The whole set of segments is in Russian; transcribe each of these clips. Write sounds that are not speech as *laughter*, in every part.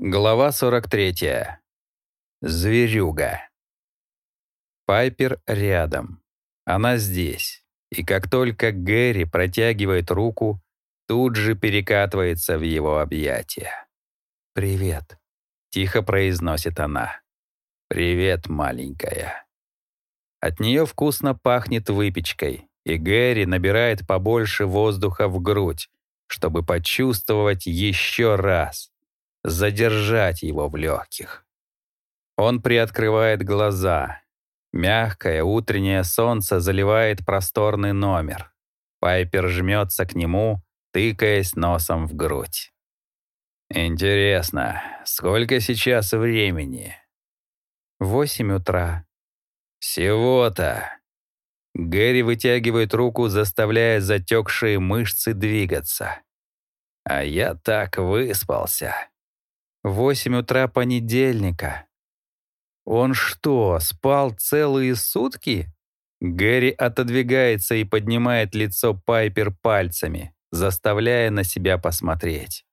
Глава 43. Зверюга. Пайпер рядом. Она здесь. И как только Гэри протягивает руку, тут же перекатывается в его объятия. «Привет», — тихо произносит она. «Привет, маленькая». От нее вкусно пахнет выпечкой, и Гэри набирает побольше воздуха в грудь, чтобы почувствовать еще раз, задержать его в легких. Он приоткрывает глаза. Мягкое утреннее солнце заливает просторный номер. Пайпер жмется к нему, тыкаясь носом в грудь. «Интересно, сколько сейчас времени?» «Восемь утра». «Всего-то». Гэри вытягивает руку, заставляя затекшие мышцы двигаться. А я так выспался. Восемь утра понедельника. Он что, спал целые сутки? Гэри отодвигается и поднимает лицо Пайпер пальцами, заставляя на себя посмотреть.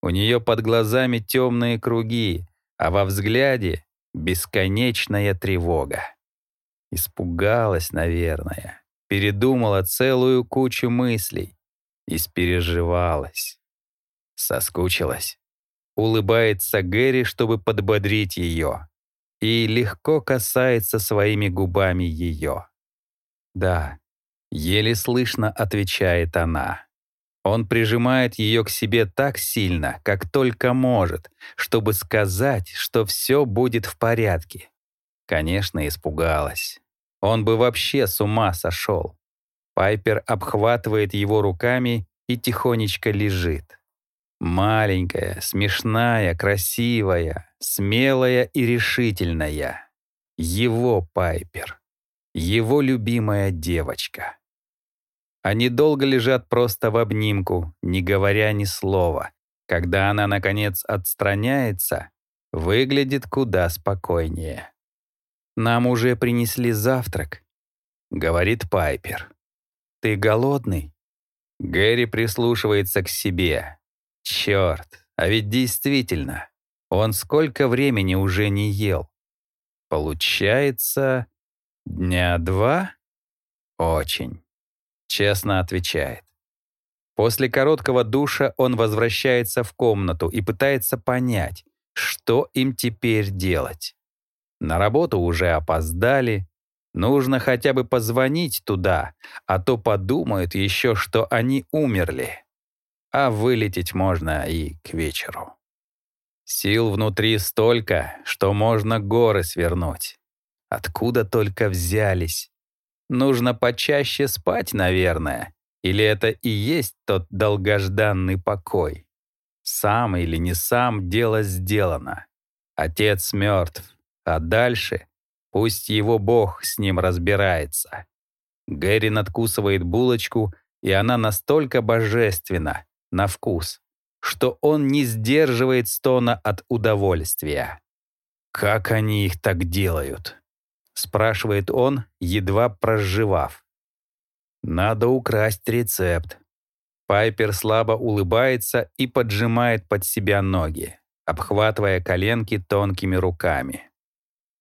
У нее под глазами темные круги, а во взгляде бесконечная тревога. Испугалась, наверное, передумала целую кучу мыслей, испереживалась, соскучилась. Улыбается Гэри, чтобы подбодрить ее, и легко касается своими губами ее. «Да», — еле слышно отвечает она. Он прижимает ее к себе так сильно, как только может, чтобы сказать, что все будет в порядке. Конечно, испугалась. Он бы вообще с ума сошел. Пайпер обхватывает его руками и тихонечко лежит. Маленькая, смешная, красивая, смелая и решительная. Его Пайпер. Его любимая девочка. Они долго лежат просто в обнимку, не говоря ни слова. Когда она, наконец, отстраняется, выглядит куда спокойнее. «Нам уже принесли завтрак», — говорит Пайпер. «Ты голодный?» Гэри прислушивается к себе, Черт, а ведь действительно, он сколько времени уже не ел? Получается, дня два? Очень. Честно отвечает. После короткого душа он возвращается в комнату и пытается понять, что им теперь делать. На работу уже опоздали, нужно хотя бы позвонить туда, а то подумают еще, что они умерли а вылететь можно и к вечеру. Сил внутри столько, что можно горы свернуть. Откуда только взялись? Нужно почаще спать, наверное. Или это и есть тот долгожданный покой? Сам или не сам, дело сделано. Отец мертв, а дальше пусть его бог с ним разбирается. Гэри надкусывает булочку, и она настолько божественна, на вкус, что он не сдерживает стона от удовольствия. «Как они их так делают?» — спрашивает он, едва проживав. «Надо украсть рецепт». Пайпер слабо улыбается и поджимает под себя ноги, обхватывая коленки тонкими руками.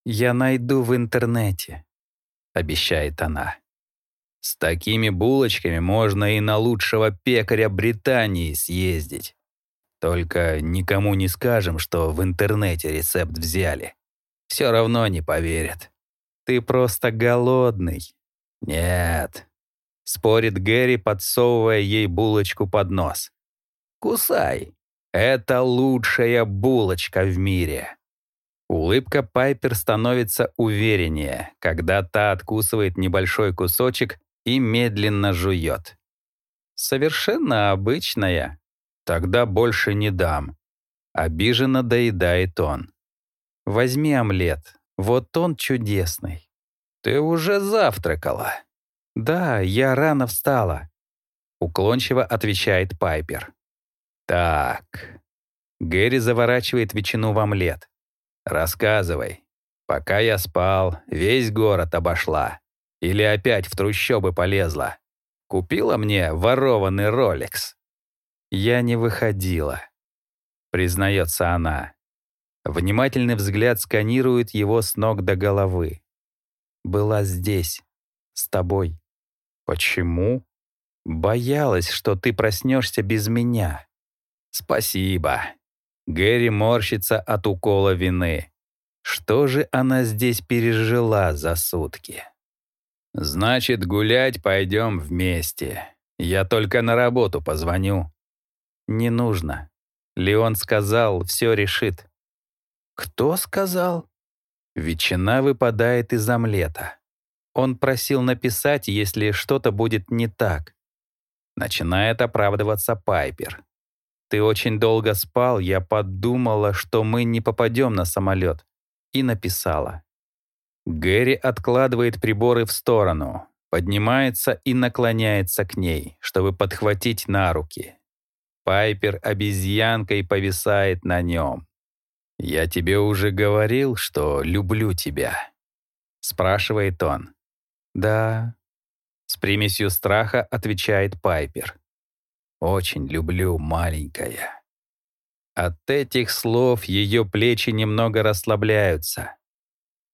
«Я найду в интернете», — обещает она. С такими булочками можно и на лучшего пекаря Британии съездить. Только никому не скажем, что в интернете рецепт взяли. Все равно не поверят. Ты просто голодный. Нет. Спорит Гэри, подсовывая ей булочку под нос. Кусай. Это лучшая булочка в мире. Улыбка Пайпер становится увереннее, когда та откусывает небольшой кусочек и медленно жует. Совершенно обычная. Тогда больше не дам. Обиженно доедает он. Возьми омлет. Вот он чудесный. Ты уже завтракала. Да, я рано встала. Уклончиво отвечает Пайпер. Так. Гэри заворачивает ветчину в омлет. Рассказывай. Пока я спал, весь город обошла. Или опять в трущобы полезла? Купила мне ворованный Ролекс. Я не выходила, признается она. Внимательный взгляд сканирует его с ног до головы. «Была здесь, с тобой. Почему?» «Боялась, что ты проснешься без меня». «Спасибо». Гэри морщится от укола вины. Что же она здесь пережила за сутки? «Значит, гулять пойдем вместе. Я только на работу позвоню». «Не нужно. Леон сказал, все решит». «Кто сказал?» Ветчина выпадает из омлета. Он просил написать, если что-то будет не так. Начинает оправдываться Пайпер. «Ты очень долго спал, я подумала, что мы не попадем на самолет». И написала. Гэри откладывает приборы в сторону, поднимается и наклоняется к ней, чтобы подхватить на руки. Пайпер обезьянкой повисает на нем. «Я тебе уже говорил, что люблю тебя?» — спрашивает он. «Да». С примесью страха отвечает Пайпер. «Очень люблю, маленькая». От этих слов ее плечи немного расслабляются.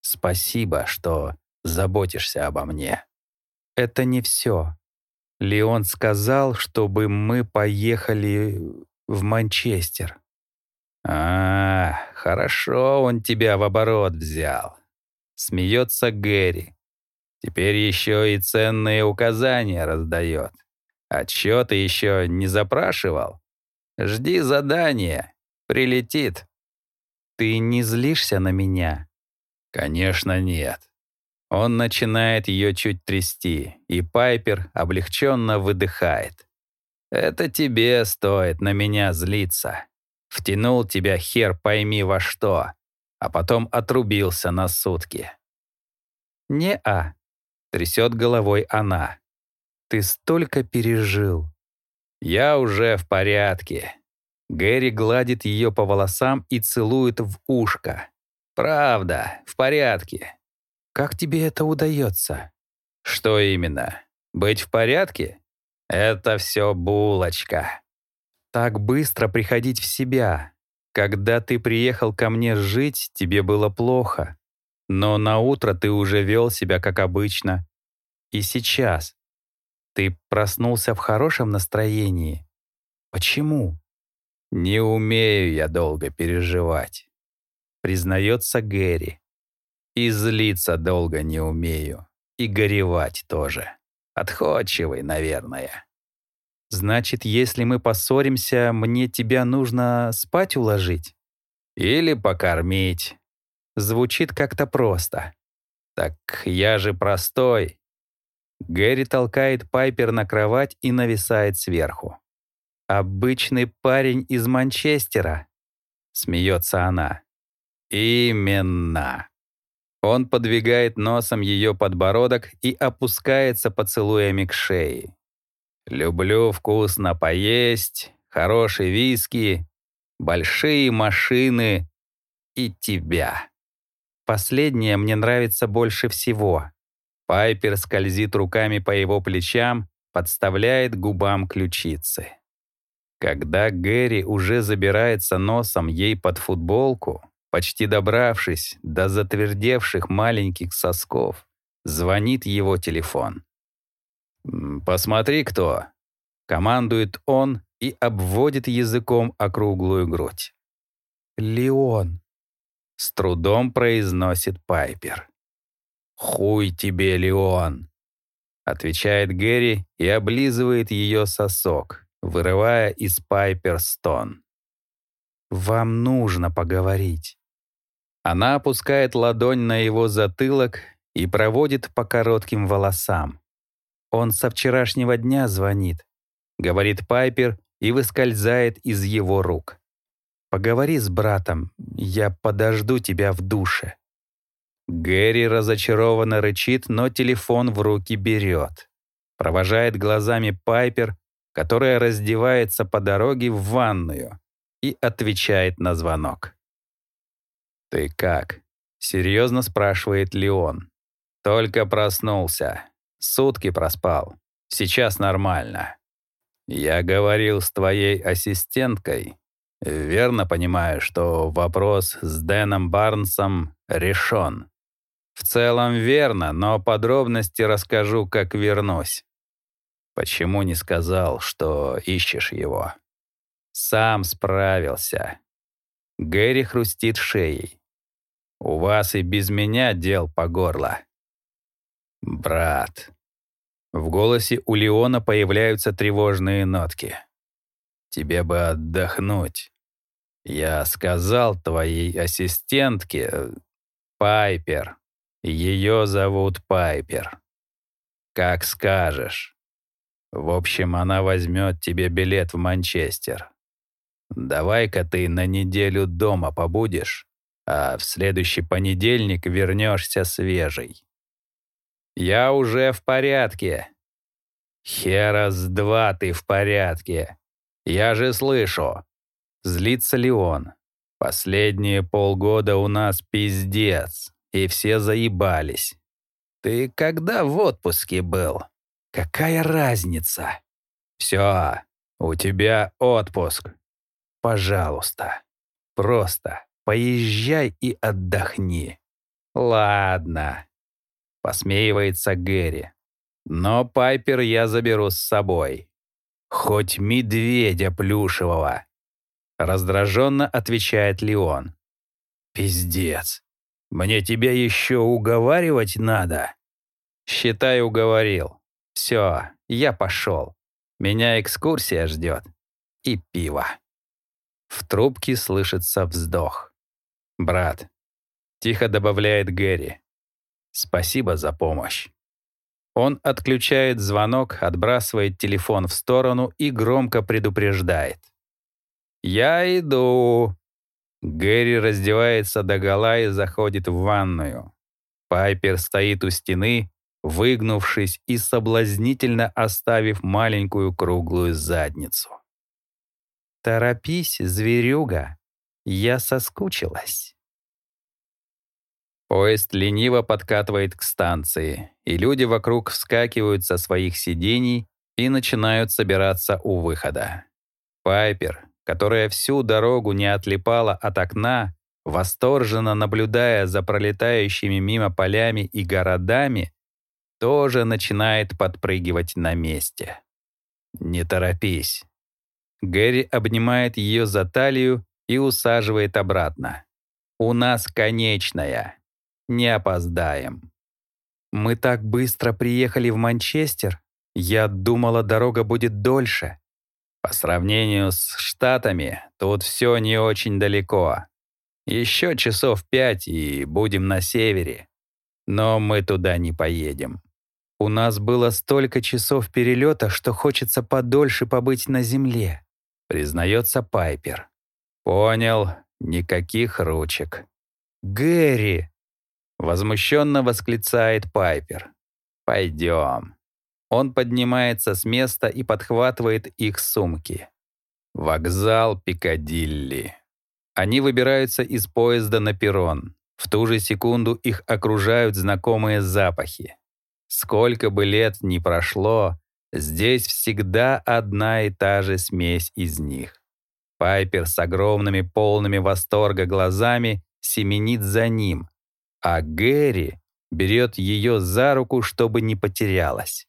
«Спасибо, что заботишься обо мне». «Это не все. Леон сказал, чтобы мы поехали в Манчестер». «А, хорошо он тебя в оборот взял», — смеется Гэри. «Теперь еще и ценные указания раздает. Отчеты еще не запрашивал? Жди задания, прилетит». «Ты не злишься на меня?» «Конечно, нет». Он начинает ее чуть трясти, и Пайпер облегченно выдыхает. «Это тебе стоит на меня злиться». Втянул тебя хер пойми во что, а потом отрубился на сутки. «Не-а», — трясет головой она. «Ты столько пережил». «Я уже в порядке». Гэри гладит ее по волосам и целует в ушко. «Правда, в порядке». «Как тебе это удается?» «Что именно? Быть в порядке?» «Это все булочка». Так быстро приходить в себя. Когда ты приехал ко мне жить, тебе было плохо. Но на утро ты уже вел себя как обычно. И сейчас. Ты проснулся в хорошем настроении. Почему? Не умею я долго переживать. Признается Гэри. И злиться долго не умею. И горевать тоже. Отходчивый, наверное. Значит, если мы поссоримся, мне тебя нужно спать уложить? Или покормить. Звучит как-то просто. Так я же простой. Гэри толкает Пайпер на кровать и нависает сверху. «Обычный парень из Манчестера», — смеется она. «Именно». Он подвигает носом ее подбородок и опускается поцелуями к шее. Люблю вкусно поесть, хорошие виски, большие машины и тебя. Последнее мне нравится больше всего. Пайпер скользит руками по его плечам, подставляет губам ключицы. Когда Гэри уже забирается носом ей под футболку, почти добравшись до затвердевших маленьких сосков, звонит его телефон. «Посмотри, кто!» — командует он и обводит языком округлую грудь. «Леон!» — с трудом произносит Пайпер. «Хуй тебе, Леон!» — отвечает Гэри и облизывает ее сосок, вырывая из Пайпер стон. «Вам нужно поговорить». Она опускает ладонь на его затылок и проводит по коротким волосам. Он со вчерашнего дня звонит, говорит Пайпер и выскользает из его рук. Поговори с братом, я подожду тебя в душе. Гэри разочарованно рычит, но телефон в руки берет. Провожает глазами Пайпер, которая раздевается по дороге в ванную и отвечает на звонок. «Ты как?» — серьезно спрашивает Леон. «Только проснулся. Сутки проспал. Сейчас нормально. Я говорил с твоей ассистенткой. верно понимаю, что вопрос с Дэном Барнсом решен. В целом верно, но подробности расскажу, как вернусь. Почему не сказал, что ищешь его? Сам справился. Гэри хрустит шеей. У вас и без меня дел по горло. Брат. В голосе у Леона появляются тревожные нотки. Тебе бы отдохнуть. Я сказал твоей ассистентке, э, Пайпер. Ее зовут Пайпер. Как скажешь. В общем, она возьмет тебе билет в Манчестер. Давай-ка ты на неделю дома побудешь, а в следующий понедельник вернешься свежий. Я уже в порядке. Херас два ты в порядке. Я же слышу. Злится ли он? Последние полгода у нас пиздец и все заебались. Ты когда в отпуске был? Какая разница? Все, у тебя отпуск. Пожалуйста, просто поезжай и отдохни. Ладно, посмеивается Гэри. Но Пайпер я заберу с собой. Хоть медведя плюшевого. Раздраженно отвечает Леон. Пиздец. Мне тебя еще уговаривать надо?» «Считай, уговорил. Все, я пошел. Меня экскурсия ждет. И пиво». В трубке слышится вздох. «Брат», — тихо добавляет Гэри, — «спасибо за помощь». Он отключает звонок, отбрасывает телефон в сторону и громко предупреждает. «Я иду!» Гэри раздевается догола и заходит в ванную. Пайпер стоит у стены, выгнувшись и соблазнительно оставив маленькую круглую задницу. «Торопись, зверюга, я соскучилась». Поезд лениво подкатывает к станции, и люди вокруг вскакивают со своих сидений и начинают собираться у выхода. Пайпер, которая всю дорогу не отлипала от окна, восторженно наблюдая за пролетающими мимо полями и городами, тоже начинает подпрыгивать на месте. «Не торопись». Гэри обнимает ее за талию и усаживает обратно. «У нас конечная. Не опоздаем». «Мы так быстро приехали в Манчестер. Я думала, дорога будет дольше», по сравнению с Штатами, тут все не очень далеко. Еще часов пять и будем на севере. Но мы туда не поедем. У нас было столько часов перелета, что хочется подольше побыть на земле, признается Пайпер. Понял, никаких ручек. Гэри! Возмущенно восклицает Пайпер. Пойдем. Он поднимается с места и подхватывает их сумки. Вокзал Пикадилли. Они выбираются из поезда на перрон. В ту же секунду их окружают знакомые запахи. Сколько бы лет ни прошло, здесь всегда одна и та же смесь из них. Пайпер с огромными полными восторга глазами семенит за ним, а Гэри берет ее за руку, чтобы не потерялась.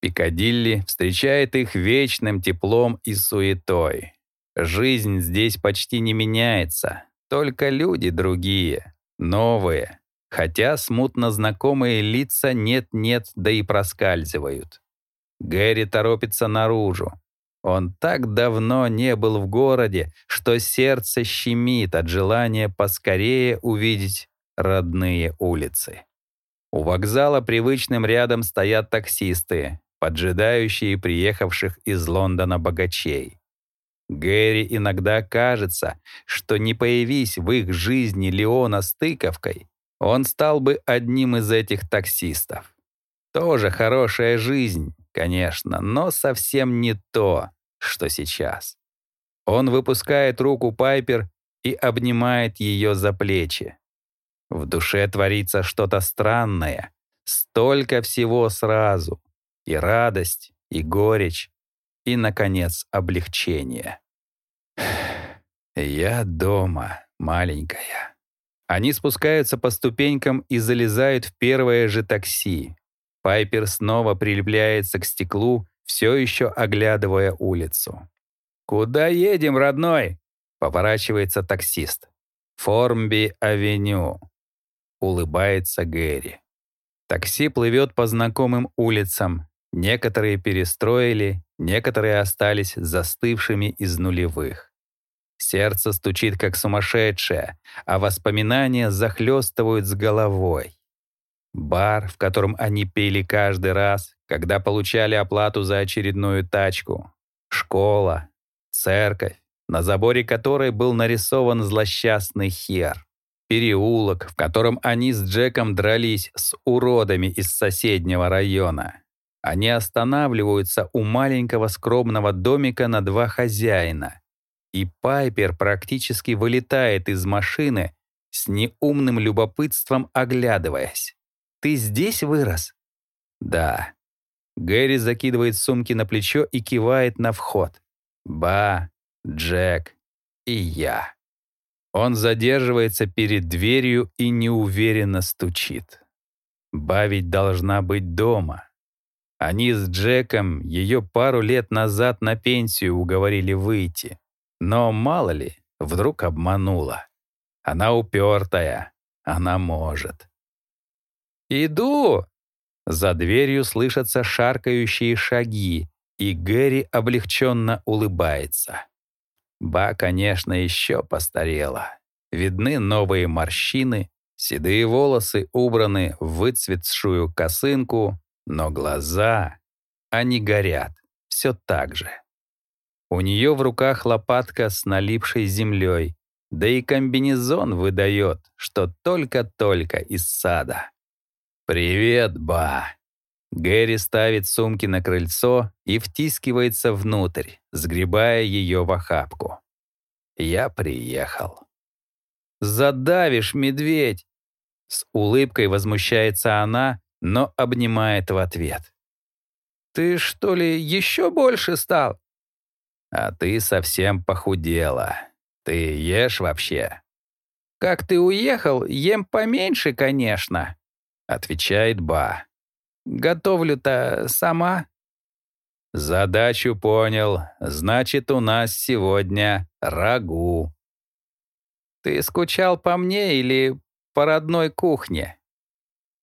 Пикадилли встречает их вечным теплом и суетой. Жизнь здесь почти не меняется, только люди другие, новые, хотя смутно знакомые лица нет-нет, да и проскальзывают. Гэри торопится наружу. Он так давно не был в городе, что сердце щемит от желания поскорее увидеть родные улицы. У вокзала привычным рядом стоят таксисты, поджидающие приехавших из Лондона богачей. Гэри иногда кажется, что не появись в их жизни Леона с тыковкой, он стал бы одним из этих таксистов. Тоже хорошая жизнь, конечно, но совсем не то, что сейчас. Он выпускает руку Пайпер и обнимает ее за плечи. В душе творится что-то странное, столько всего сразу и радость, и горечь, и, наконец, облегчение. «Я дома, маленькая». Они спускаются по ступенькам и залезают в первое же такси. Пайпер снова прилепляется к стеклу, все еще оглядывая улицу. «Куда едем, родной?» — поворачивается таксист. «Формби-авеню», — улыбается Гэри. Такси плывет по знакомым улицам. Некоторые перестроили, некоторые остались застывшими из нулевых. Сердце стучит как сумасшедшее, а воспоминания захлестывают с головой. Бар, в котором они пили каждый раз, когда получали оплату за очередную тачку. Школа, церковь, на заборе которой был нарисован злосчастный хер. Переулок, в котором они с Джеком дрались с уродами из соседнего района. Они останавливаются у маленького скромного домика на два хозяина. И Пайпер практически вылетает из машины, с неумным любопытством оглядываясь. «Ты здесь вырос?» «Да». Гэри закидывает сумки на плечо и кивает на вход. «Ба, Джек и я». Он задерживается перед дверью и неуверенно стучит. Ба ведь должна быть дома. Они с Джеком ее пару лет назад на пенсию уговорили выйти. Но мало ли, вдруг обманула. Она упертая, она может. «Иду!» За дверью слышатся шаркающие шаги, и Гэри облегченно улыбается. Ба, конечно, еще постарела. Видны новые морщины, седые волосы убраны в выцветшую косынку, но глаза, они горят, все так же. У нее в руках лопатка с налипшей землей, да и комбинезон выдает, что только-только из сада. «Привет, ба!» Гэри ставит сумки на крыльцо и втискивается внутрь, сгребая ее в охапку. «Я приехал». «Задавишь, медведь!» С улыбкой возмущается она, но обнимает в ответ. «Ты что ли еще больше стал?» «А ты совсем похудела. Ты ешь вообще?» «Как ты уехал, ем поменьше, конечно», — отвечает Ба. «Готовлю-то сама». «Задачу понял. Значит, у нас сегодня рагу». «Ты скучал по мне или по родной кухне?»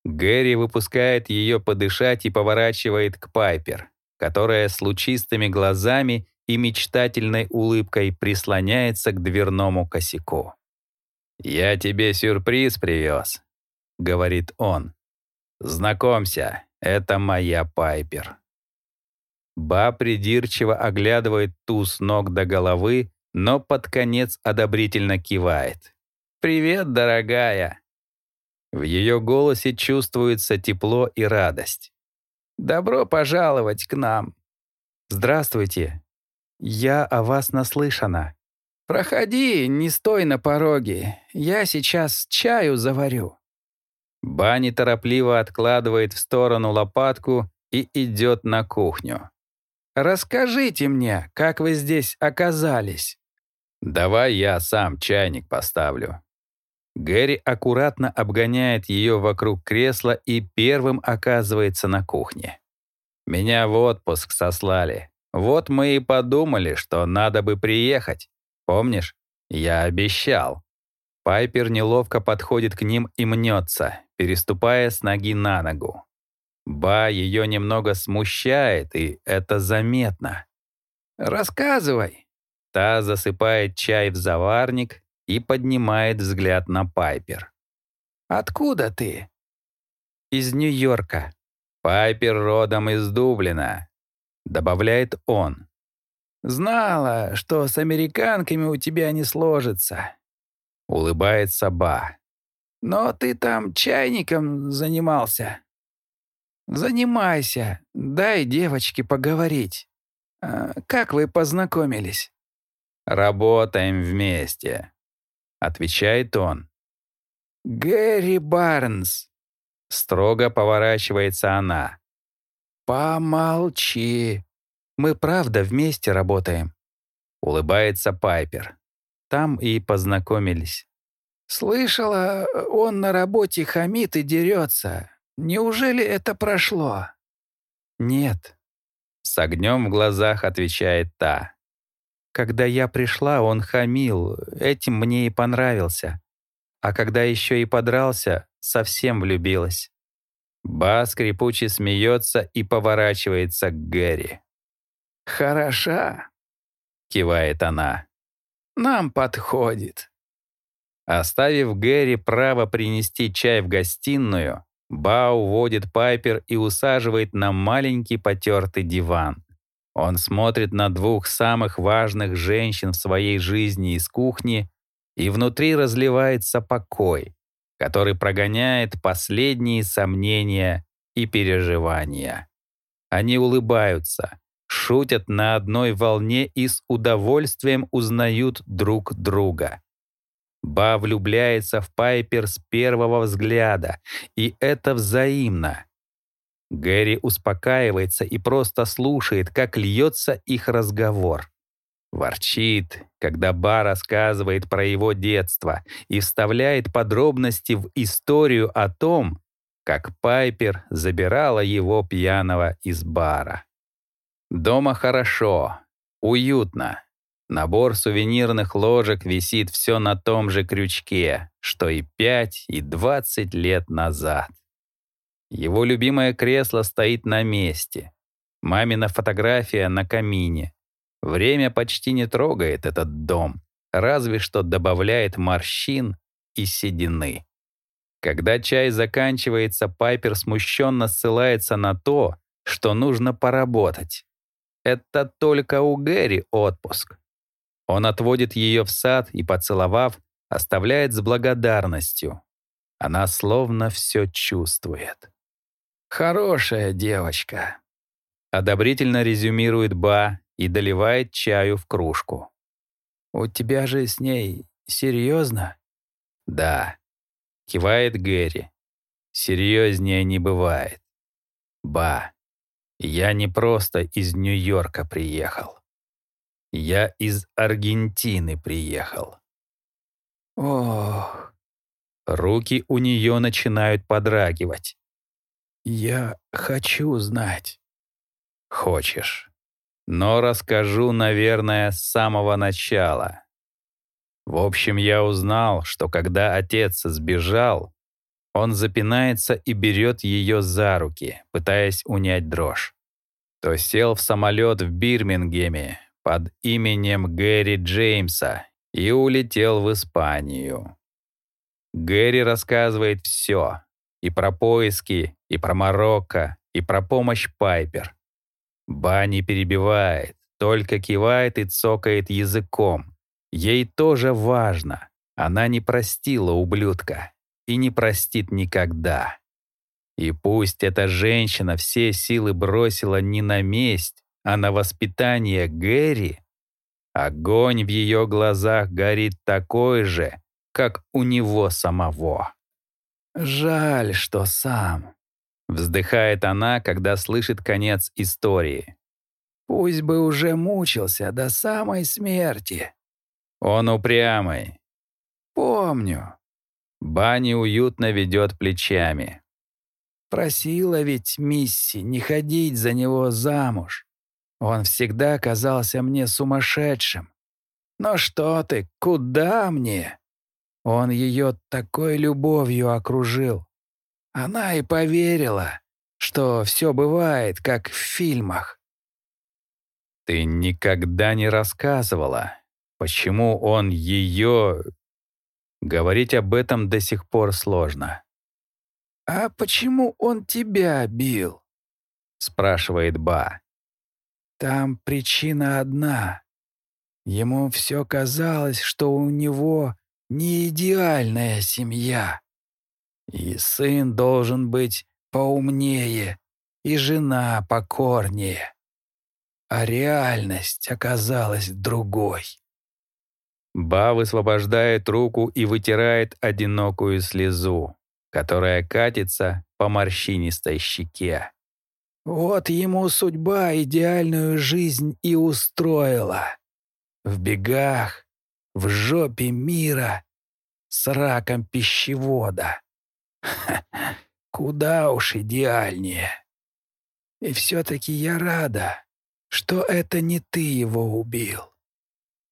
Гэри выпускает ее подышать и поворачивает к Пайпер, которая с лучистыми глазами и мечтательной улыбкой прислоняется к дверному косяку. «Я тебе сюрприз привез», — говорит он. «Знакомься, это моя Пайпер». Ба придирчиво оглядывает ту с ног до головы, но под конец одобрительно кивает. «Привет, дорогая!» В ее голосе чувствуется тепло и радость. «Добро пожаловать к нам!» «Здравствуйте! Я о вас наслышана!» «Проходи, не стой на пороге. Я сейчас чаю заварю». Бани торопливо откладывает в сторону лопатку и идет на кухню. «Расскажите мне, как вы здесь оказались?» «Давай я сам чайник поставлю», Гэри аккуратно обгоняет ее вокруг кресла и первым оказывается на кухне. «Меня в отпуск сослали. Вот мы и подумали, что надо бы приехать. Помнишь? Я обещал». Пайпер неловко подходит к ним и мнется, переступая с ноги на ногу. Ба ее немного смущает, и это заметно. «Рассказывай». Та засыпает чай в заварник, и поднимает взгляд на Пайпер. «Откуда ты?» «Из Нью-Йорка». «Пайпер родом из Дублина», — добавляет он. «Знала, что с американками у тебя не сложится», — улыбается Ба. «Но ты там чайником занимался». «Занимайся, дай девочке поговорить. А, как вы познакомились?» «Работаем вместе», отвечает он. «Гэри Барнс», — строго поворачивается она. «Помолчи. Мы правда вместе работаем», — улыбается Пайпер. Там и познакомились. «Слышала, он на работе хамит и дерется. Неужели это прошло?» «Нет», — с огнем в глазах отвечает та. «Когда я пришла, он хамил, этим мне и понравился. А когда еще и подрался, совсем влюбилась». Ба скрипуче смеется и поворачивается к Гэри. «Хороша», — кивает она. «Нам подходит». Оставив Гэри право принести чай в гостиную, Ба уводит Пайпер и усаживает на маленький потертый диван. Он смотрит на двух самых важных женщин в своей жизни из кухни, и внутри разливается покой, который прогоняет последние сомнения и переживания. Они улыбаются, шутят на одной волне и с удовольствием узнают друг друга. Ба влюбляется в Пайпер с первого взгляда, и это взаимно. Гэри успокаивается и просто слушает, как льется их разговор. Ворчит, когда Ба рассказывает про его детство и вставляет подробности в историю о том, как Пайпер забирала его пьяного из бара. Дома хорошо, уютно. Набор сувенирных ложек висит все на том же крючке, что и 5, и 20 лет назад. Его любимое кресло стоит на месте. Мамина фотография на камине. Время почти не трогает этот дом, разве что добавляет морщин и седины. Когда чай заканчивается, Пайпер смущенно ссылается на то, что нужно поработать. Это только у Гэри отпуск. Он отводит ее в сад и, поцеловав, оставляет с благодарностью. Она словно все чувствует. «Хорошая девочка», — одобрительно резюмирует Ба и доливает чаю в кружку. «У тебя же с ней серьезно?» «Да», — кивает Гэри. «Серьезнее не бывает. Ба, я не просто из Нью-Йорка приехал. Я из Аргентины приехал. Ох. Руки у нее начинают подрагивать. Я хочу знать. Хочешь. Но расскажу, наверное, с самого начала. В общем, я узнал, что когда отец сбежал, он запинается и берет ее за руки, пытаясь унять дрожь. То сел в самолет в Бирмингеме, под именем Гэри Джеймса и улетел в Испанию. Гэри рассказывает все. И про поиски, и про Марокко, и про помощь Пайпер. Бани перебивает, только кивает и цокает языком. Ей тоже важно. Она не простила ублюдка и не простит никогда. И пусть эта женщина все силы бросила не на месть, а на воспитание Гэри, огонь в ее глазах горит такой же, как у него самого. «Жаль, что сам», — вздыхает она, когда слышит конец истории. «Пусть бы уже мучился до самой смерти». Он упрямый. «Помню». Бани уютно ведет плечами. Просила ведь Мисси не ходить за него замуж. Он всегда казался мне сумасшедшим. Но что ты, куда мне? Он ее такой любовью окружил. Она и поверила, что все бывает, как в фильмах. Ты никогда не рассказывала, почему он ее... Говорить об этом до сих пор сложно. «А почему он тебя бил?» — спрашивает Ба. Там причина одна. Ему все казалось, что у него не идеальная семья. И сын должен быть поумнее, и жена покорнее. А реальность оказалась другой. Ба высвобождает руку и вытирает одинокую слезу, которая катится по морщинистой щеке. Вот ему судьба идеальную жизнь и устроила. В бегах, в жопе мира с раком пищевода. Ха, *laughs* куда уж идеальнее. И все-таки я рада, что это не ты его убил.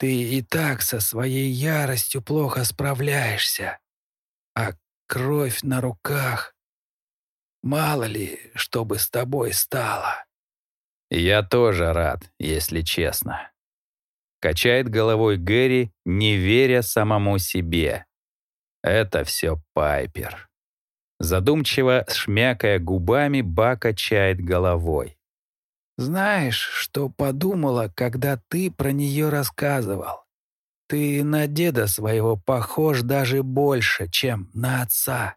Ты и так со своей яростью плохо справляешься. А кровь на руках... Мало ли, что бы с тобой стало. Я тоже рад, если честно. Качает головой Гэри, не веря самому себе. Это все Пайпер. Задумчиво, шмякая губами, Ба качает головой. Знаешь, что подумала, когда ты про нее рассказывал? Ты на деда своего похож даже больше, чем на отца.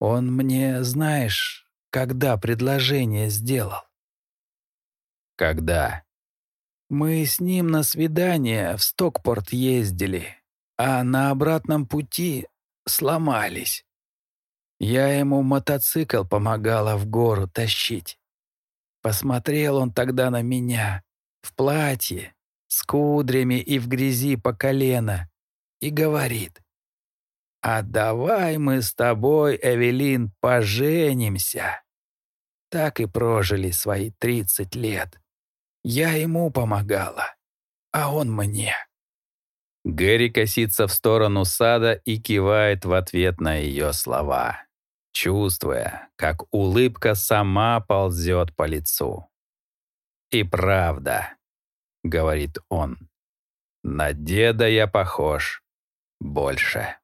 Он мне, знаешь, когда предложение сделал? Когда? Мы с ним на свидание в Стокпорт ездили, а на обратном пути сломались. Я ему мотоцикл помогала в гору тащить. Посмотрел он тогда на меня, в платье, с кудрями и в грязи по колено, и говорит, «А давай мы с тобой, Эвелин, поженимся». Так и прожили свои тридцать лет. Я ему помогала, а он мне. Гэри косится в сторону сада и кивает в ответ на ее слова чувствуя, как улыбка сама ползет по лицу. «И правда», — говорит он, — «на деда я похож больше».